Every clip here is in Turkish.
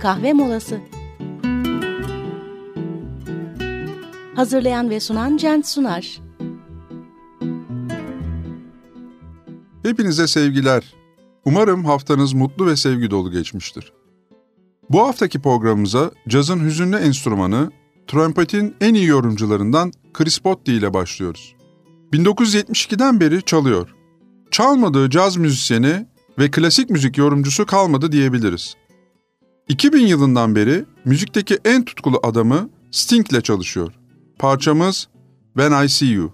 kahve molası. Hazırlayan ve sunan Cent Sunar. Hepinize sevgiler. Umarım haftanız mutlu ve sevgi dolu geçmiştir. Bu haftaki programımıza cazın hüzünlü enstrümanı, trompetin en iyi yorumcularından Chris Botti ile başlıyoruz. 1972'den beri çalıyor. Çalmadığı caz müzisyeni ve klasik müzik yorumcusu kalmadı diyebiliriz. 2000 yılından beri müzikteki en tutkulu adamı Sting ile çalışıyor. Parçamız When I See You.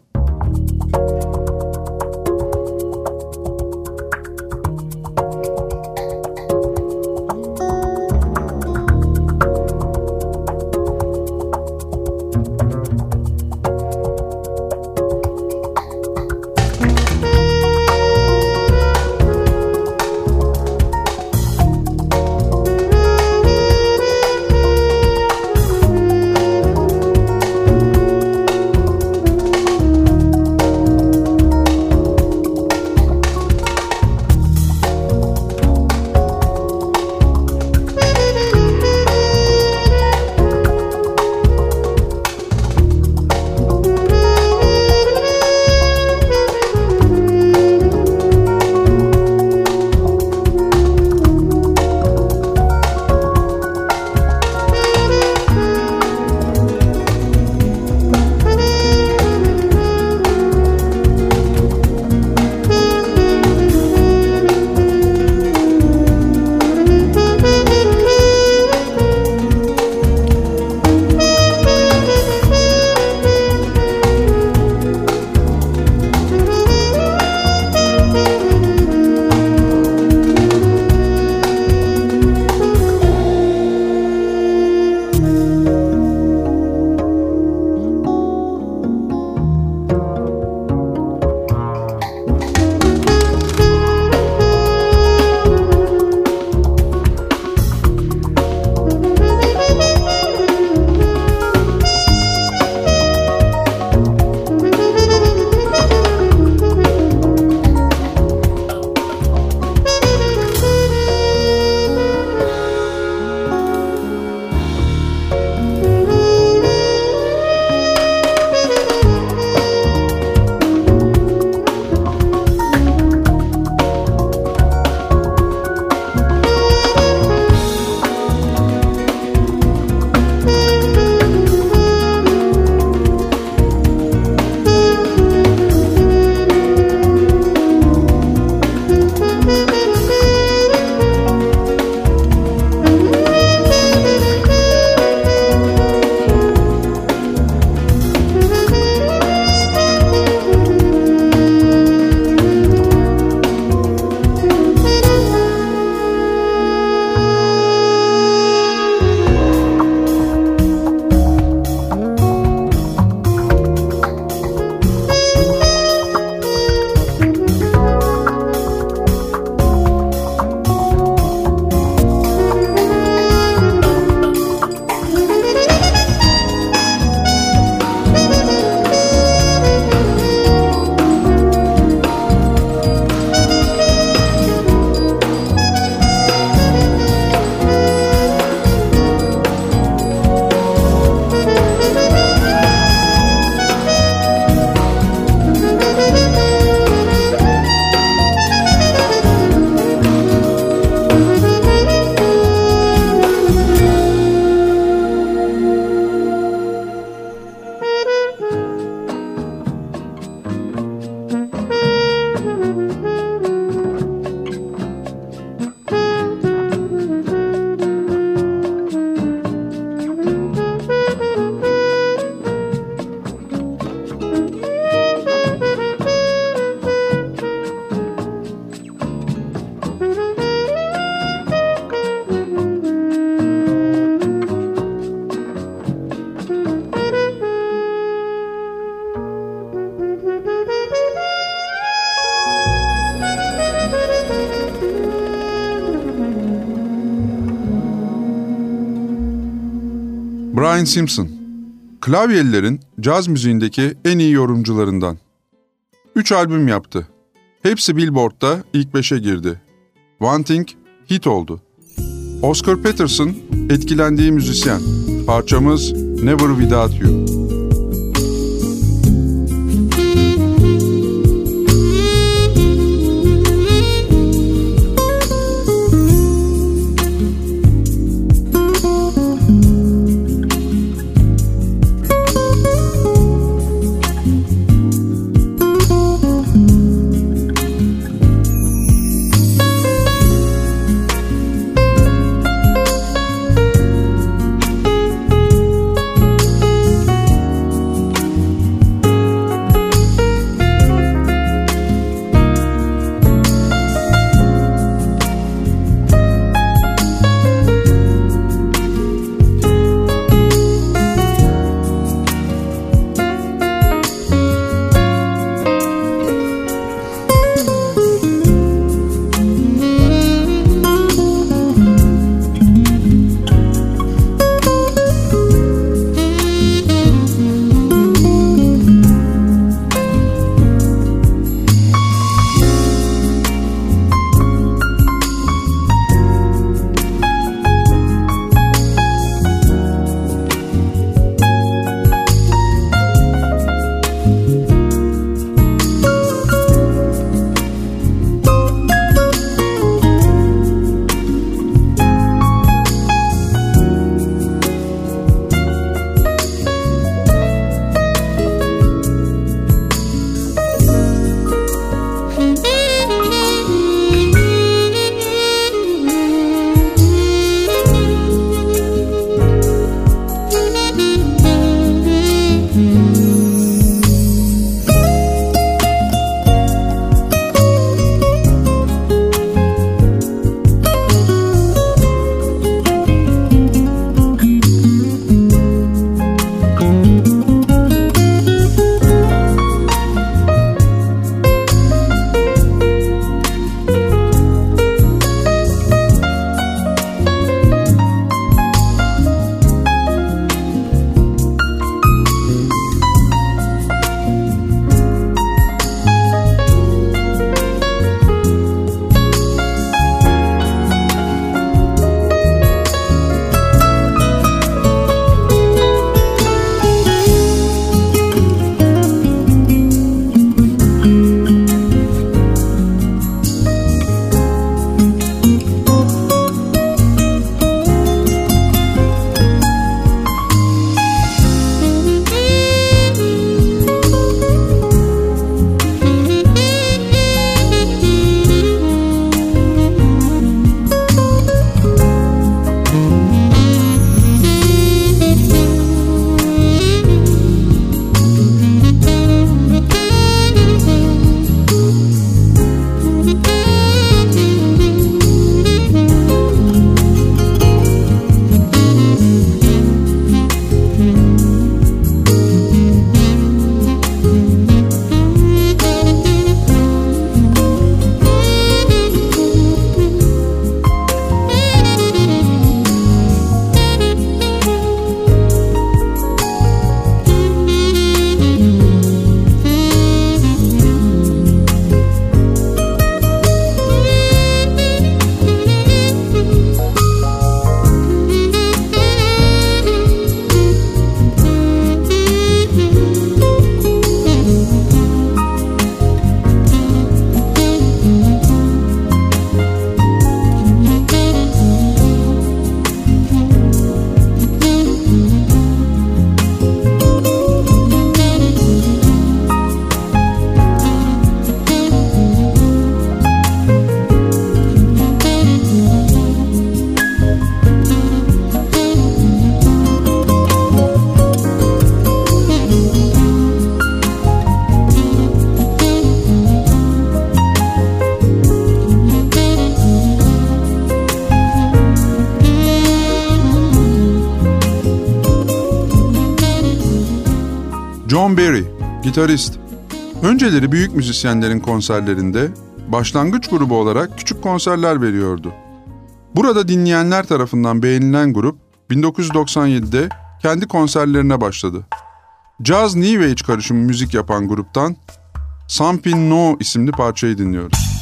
Simpson, klavyelilerin caz müziğindeki en iyi yorumcularından. Üç albüm yaptı. Hepsi Billboard'da ilk beşe girdi. One Thing hit oldu. Oscar Peterson etkilendiği müzisyen. Parçamız Never Without You. John Barry, gitarist. Önceleri büyük müzisyenlerin konserlerinde başlangıç grubu olarak küçük konserler veriyordu. Burada dinleyenler tarafından beğenilen grup 1997'de kendi konserlerine başladı. Jazz New Age karışımı müzik yapan gruptan Something No isimli parçayı dinliyoruz.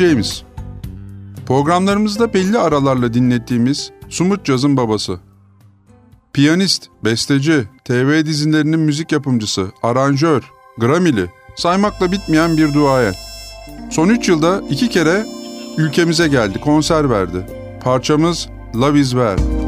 James. Programlarımızda belli aralarla dinlettiğimiz Sumut Caz'ın babası. Piyanist, besteci, TV dizilerinin müzik yapımcısı, aranjör, Grammy'li, saymakla bitmeyen bir duayen. Son üç yılda iki kere ülkemize geldi, konser verdi. Parçamız Love Is Where.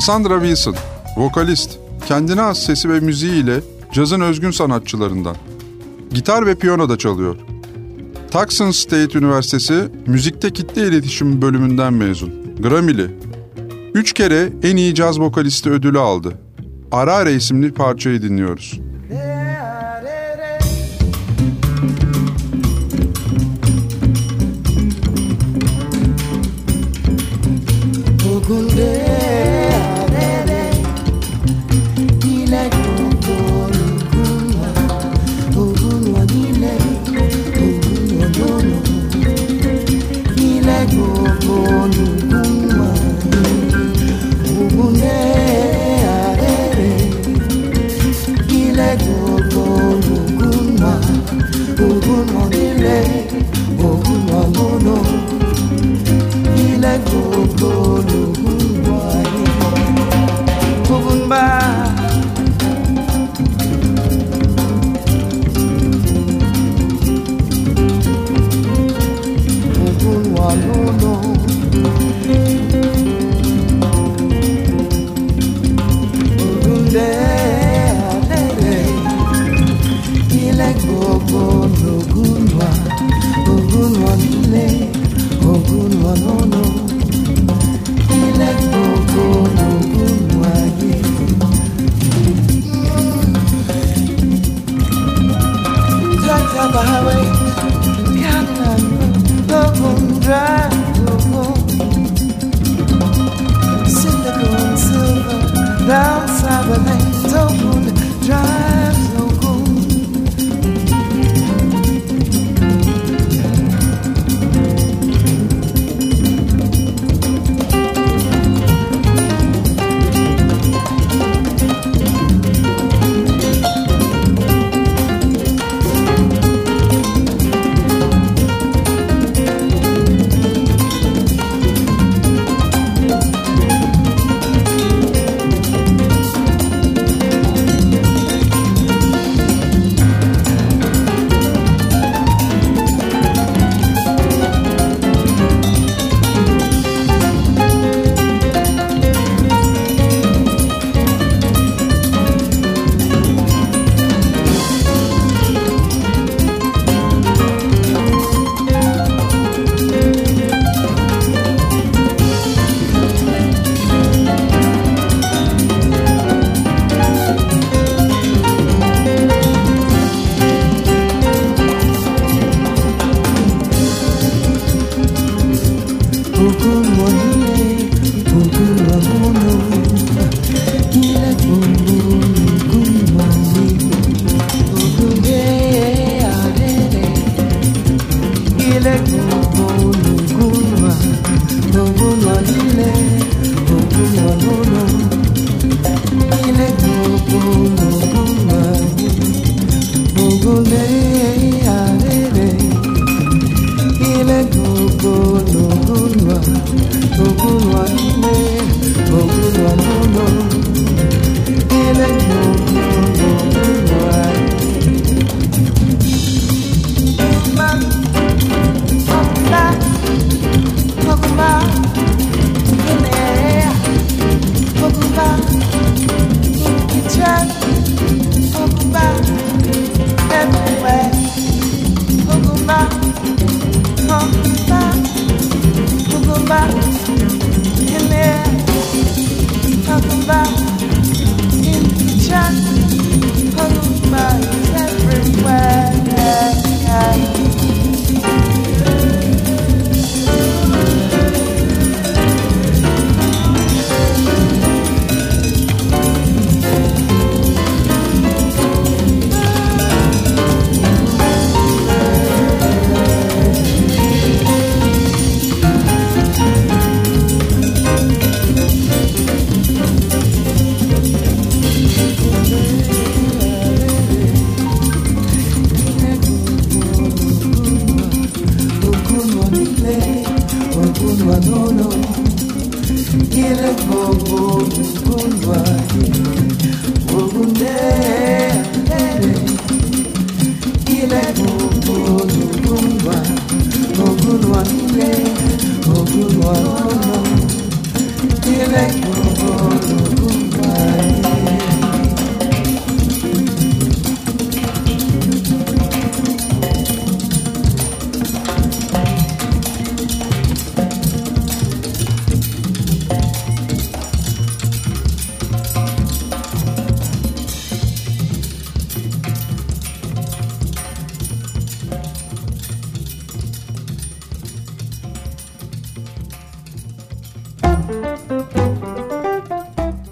Cassandra Wilson, vokalist, kendine has sesi ve müziğiyle cazın özgün sanatçılarından. Gitar ve piyano da çalıyor. Tucson State Üniversitesi Müzikte Kitle İletişimi bölümünden mezun. Grammy'li. Üç kere en iyi caz vokalisti ödülü aldı. Arare isimli parçayı dinliyoruz. Bugün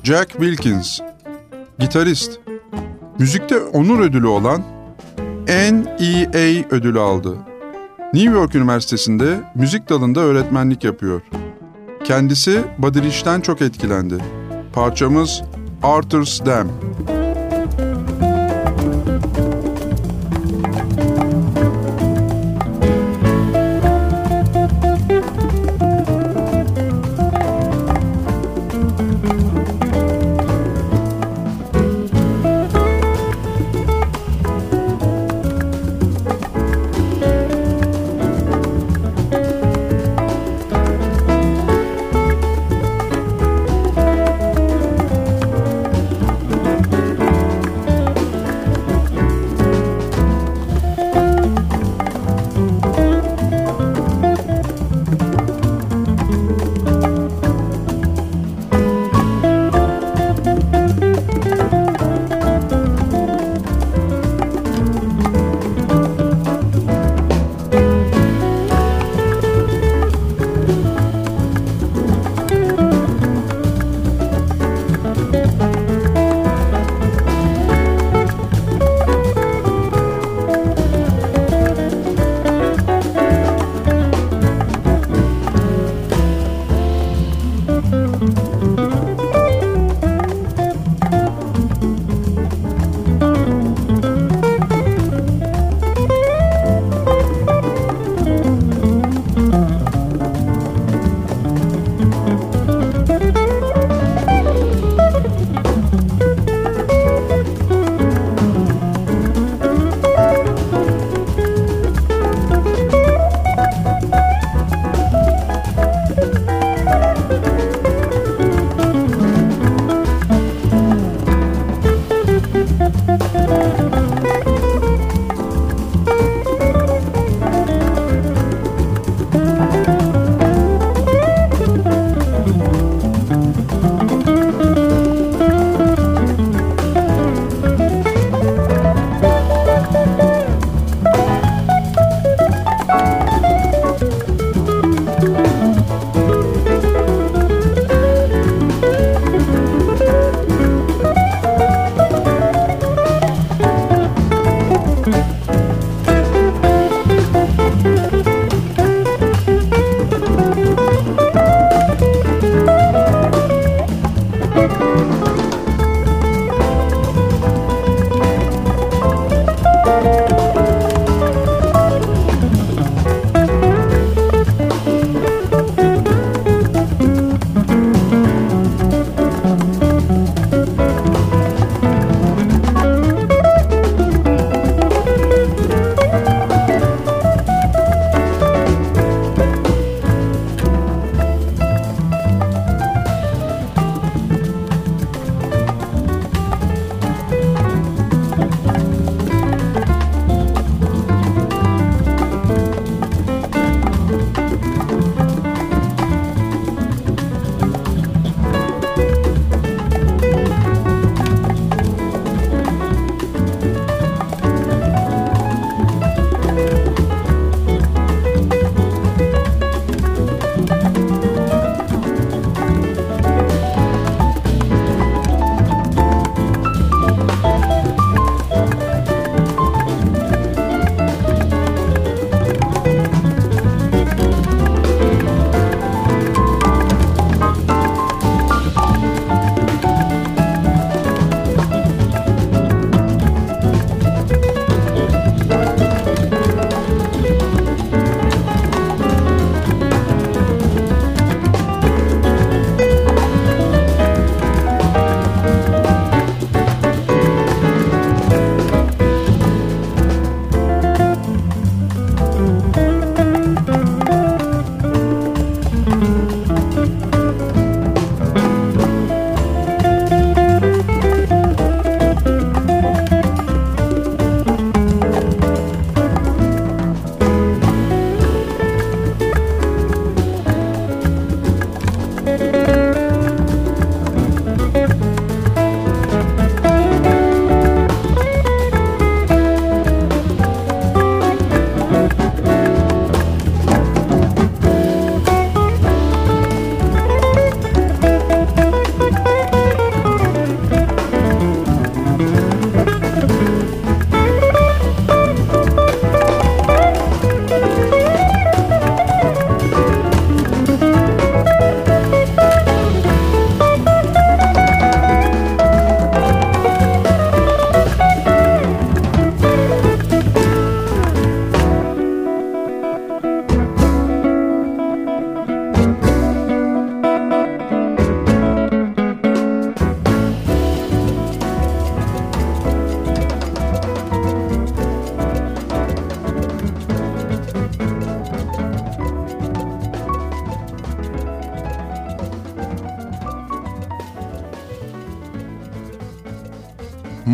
Jack Wilkins, gitarist. Müzikte onur ödülü olan NEA ödülü aldı. New York Üniversitesi'nde müzik dalında öğretmenlik yapıyor. Kendisi Buddy Rich'ten çok etkilendi. Parçamız Arthur's Dam.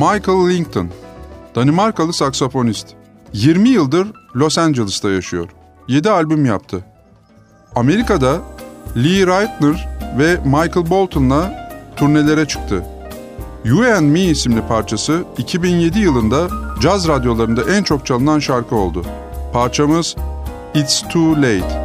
Michael Linton, Danimarkalı saksafonist. 20 yıldır Los Angeles'ta yaşıyor. 7 albüm yaptı. Amerika'da Lee Reitner ve Michael Bolton'la turnelere çıktı. You and Me isimli parçası 2007 yılında caz radyolarında en çok çalınan şarkı oldu. Parçamız It's Too Late.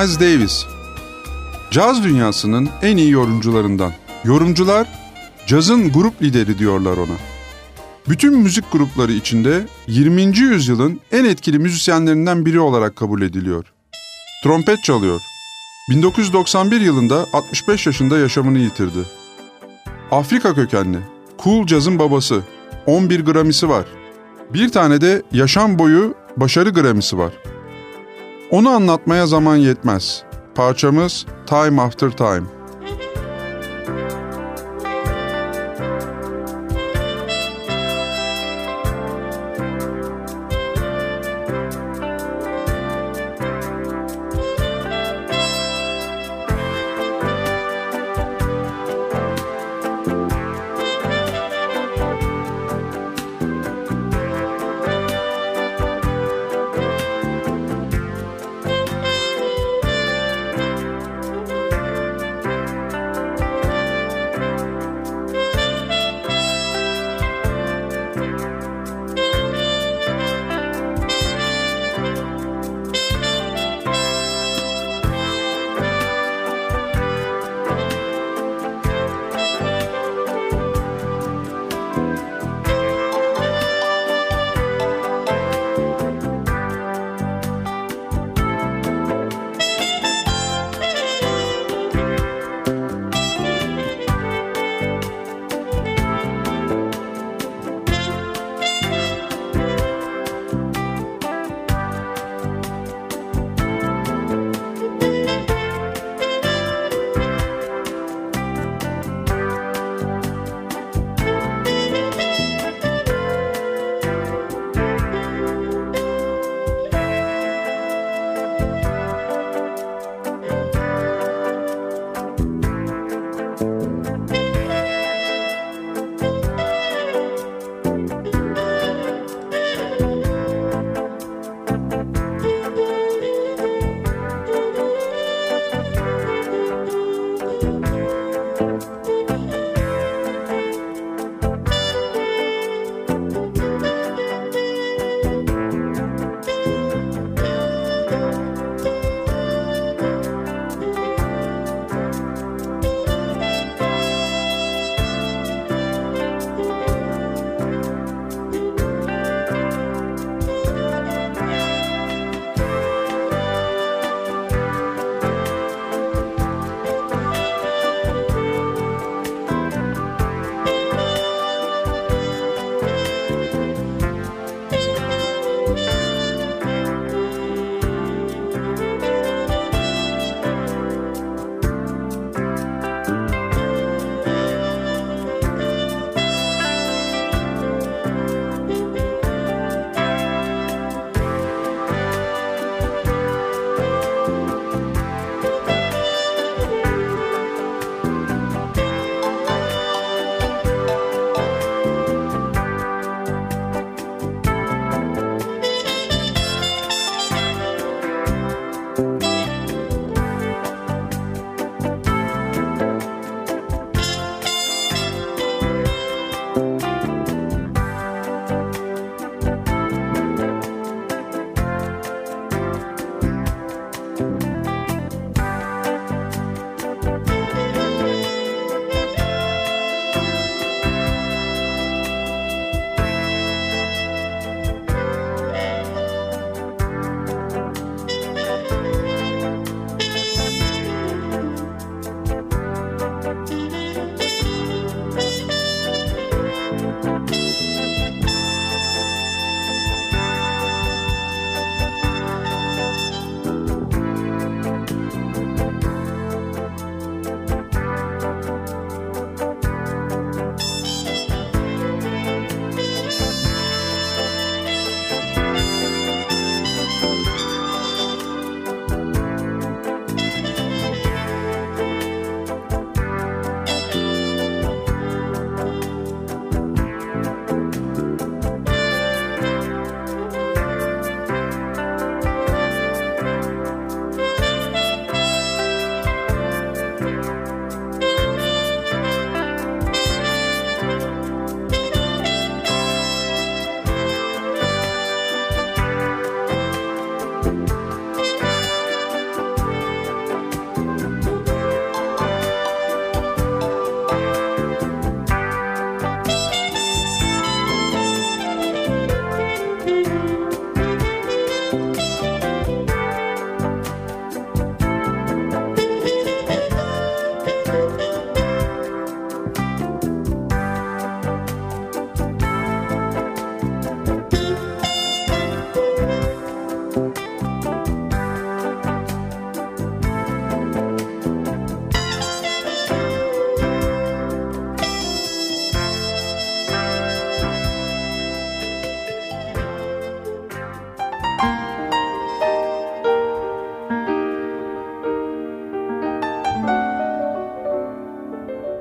Miles Davis Caz dünyasının en iyi yorumcularından. Yorumcular cazın grup lideri diyorlar ona. Bütün müzik grupları içinde 20. yüzyılın en etkili müzisyenlerinden biri olarak kabul ediliyor. Trompet çalıyor. 1991 yılında 65 yaşında yaşamını yitirdi. Afrika kökenli, cool cazın babası, 11 Grammy'si var. Bir tane de yaşam boyu başarı Grammy'si var. Onu anlatmaya zaman yetmez. Parçamız Time After Time.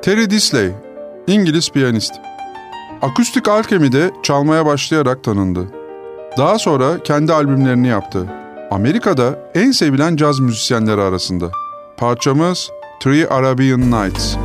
Terry Disley, İngiliz piyanist. Akustik Alchemy'de çalmaya başlayarak tanındı. Daha sonra kendi albümlerini yaptı. Amerika'da en sevilen caz müzisyenleri arasında. Parçamız Three Arabian Nights.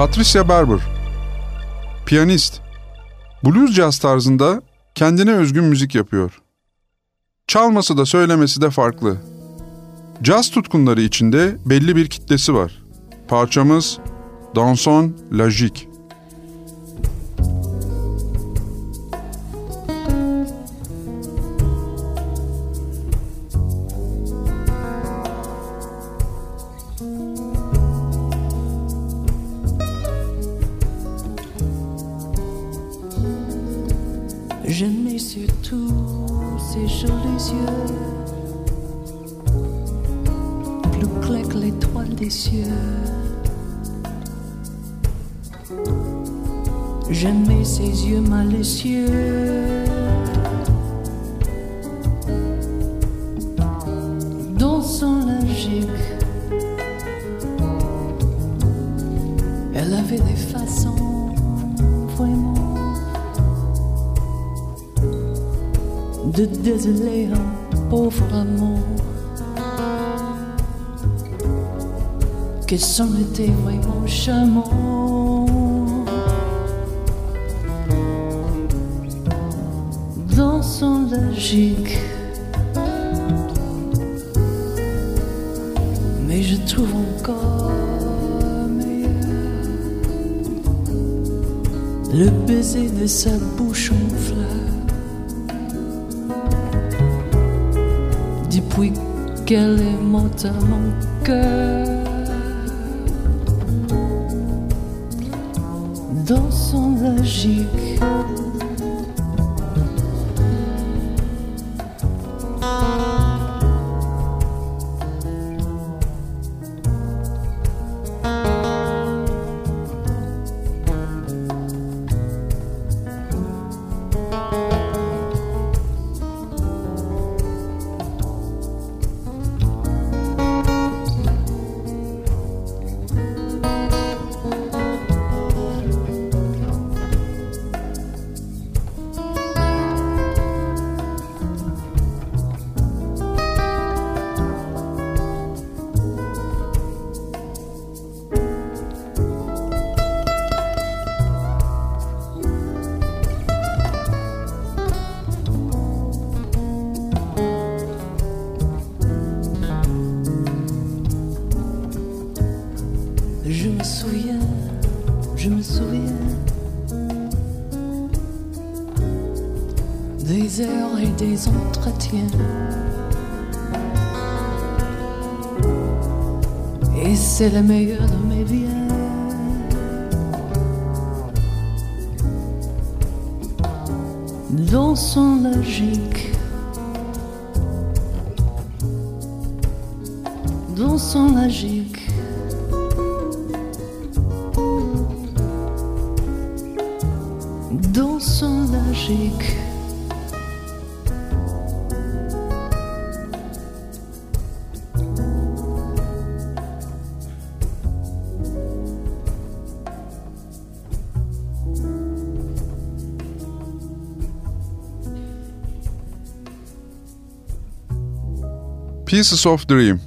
Patricia Barber piyanist. Blues jazz tarzında kendine özgün müzik yapıyor. Çalması da söylemesi de farklı. Caz tutkunları içinde belli bir kitlesi var. Parçamız Danson Lajik. À mon cœur. Dans son logique. söyleme Pieces of Dream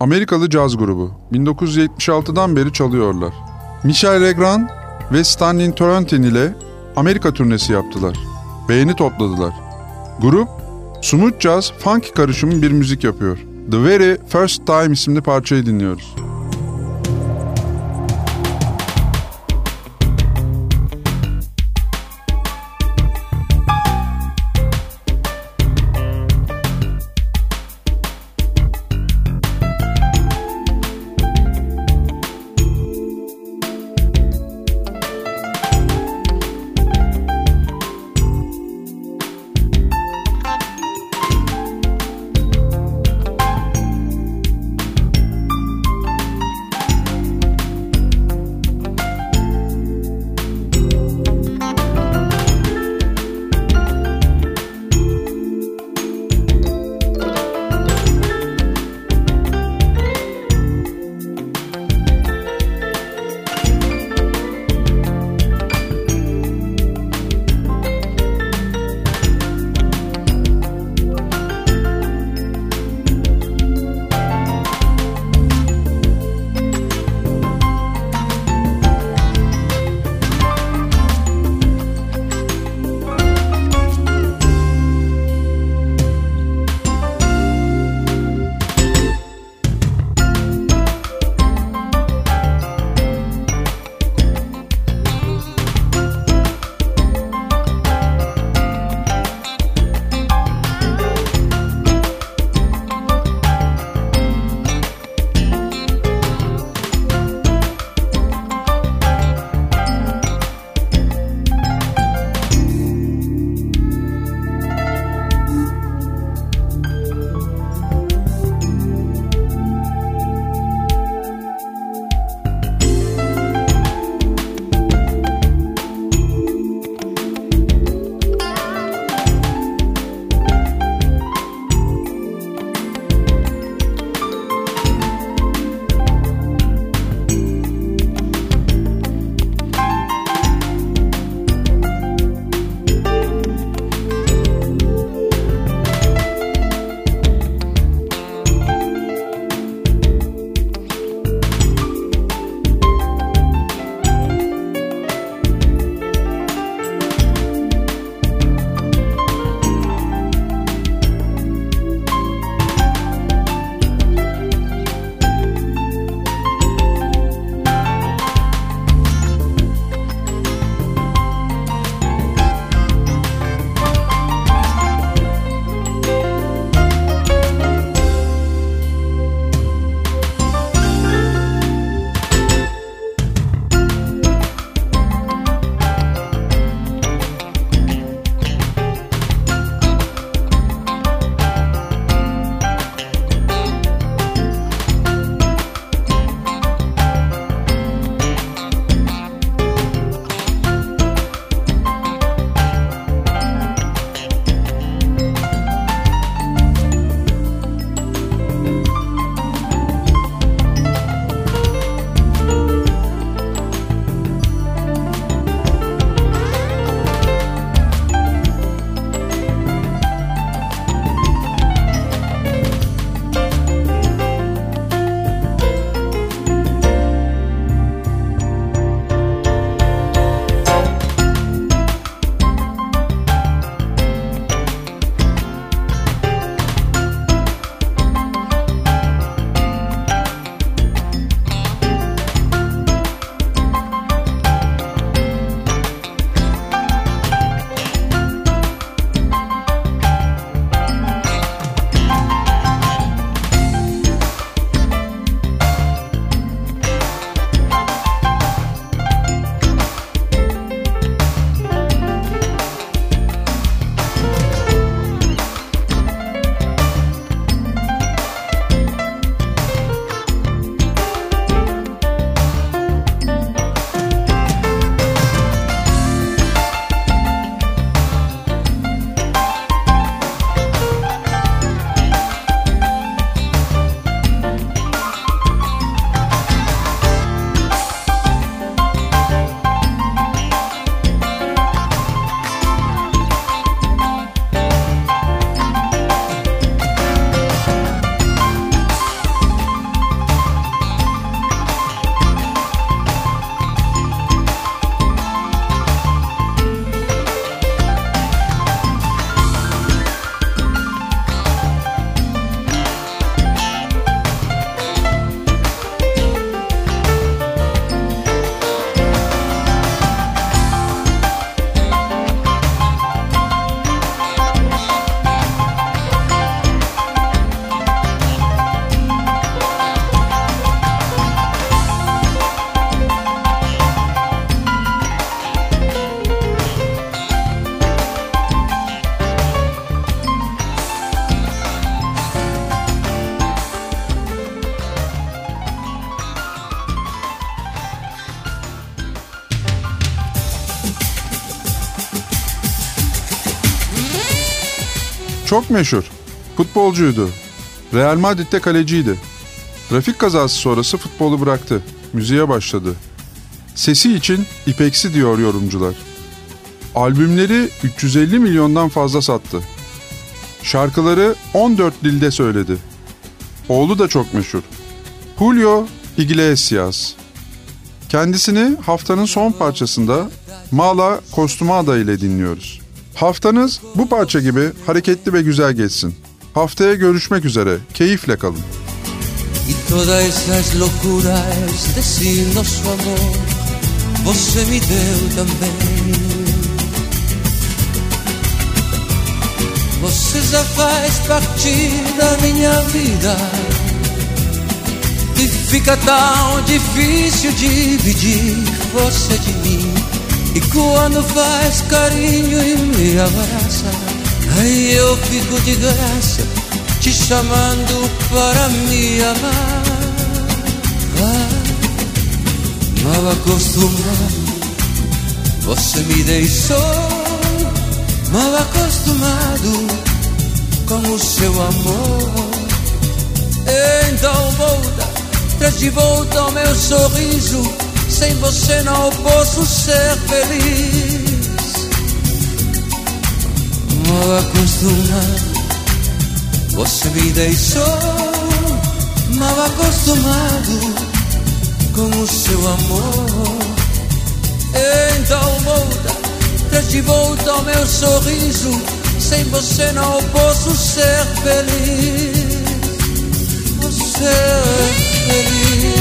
Amerikalı caz grubu 1976'dan beri çalıyorlar. Michel Legrand ve Stanley Torrentin ile Amerika turnesi yaptılar. Beğeni topladılar. Grup, smooth jazz, funk karışımı bir müzik yapıyor. The Very First Time isimli parçayı dinliyoruz. Çok meşhur. Futbolcuydu. Real Madrid'de kaleciydi. Trafik kazası sonrası futbolu bıraktı. Müziğe başladı. Sesi için ipeksi diyor yorumcular. Albümleri 350 milyondan fazla sattı. Şarkıları 14 dilde söyledi. Oğlu da çok meşhur. Julio Iglesias. Kendisini haftanın son parçasında Mala Costumada ile dinliyoruz. Haftanız bu parça gibi hareketli ve güzel geçsin. Haftaya görüşmek üzere. Keyifle kalın. Y todas esas locuras decirnos su amor Você me deu também Você já faz parte da minha vida E fica tão difícil dividir você de mim E quando faz carinho e me abraça Aí eu fico de graça Te chamando para me amar. Ah, Mal acostumado Você me deixou. Mal acostumado Com o seu amor. Então volta Traz de volta o meu sorriso Sem você não posso ser feliz. Mal acostumado Você me deixou Mal acostumado Com o seu amor. Então volta Traz volta o meu sorriso Sem você não posso ser feliz. Você é feliz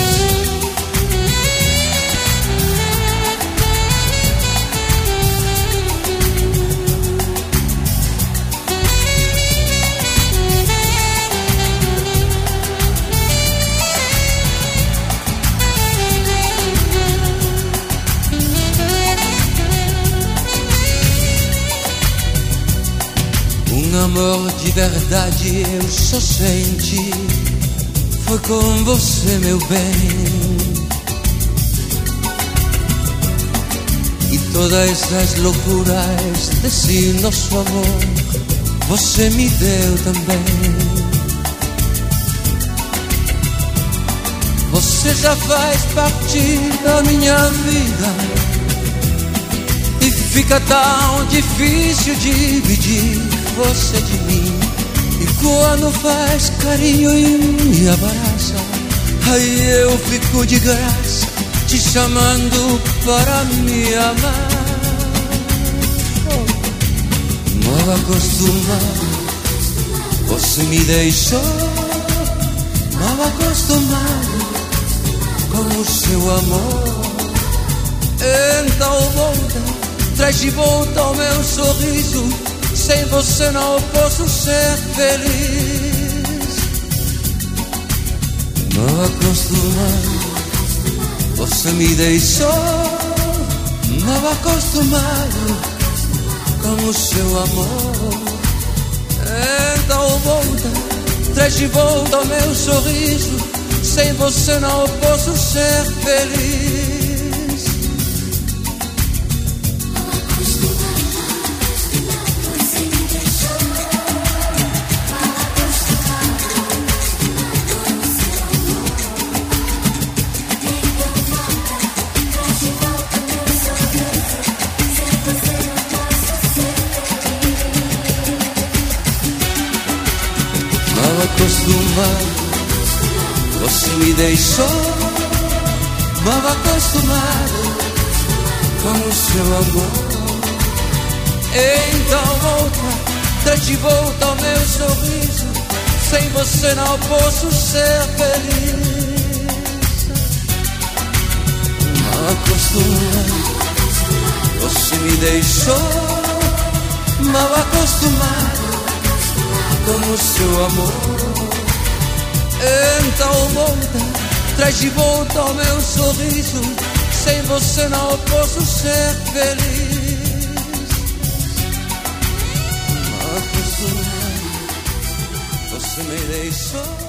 amor de verdade eu só senti Foi com você, meu bem. E todas essas loucuras desse nosso amor Você me deu também. Você já faz parte da minha vida. E fica tão difícil dividir você de mim. E quando faz carinho e me abraça Aí eu fico de graça Te chamando para me amar. Mal acostumado Você me deixou. Mal acostumado Com o seu amor. Então volta Traz de volta o meu sorriso sem você não posso ser feliz. Mal acostumado, você me deixou. Mal acostumado com o seu amor. Então volta, traz de volta o meu sorriso. Sem você não posso ser feliz. Me deixou. Mal acostumado com o seu amor. Então volta, traz de volta o meu sorriso. Sem você não posso ser feliz. Mal acostumado, você me deixou. Mal acostumado com o seu amor. Então volta, traz de volta o meu sorriso. Sem você não posso ser feliz. Mal acostumado, você me deixou.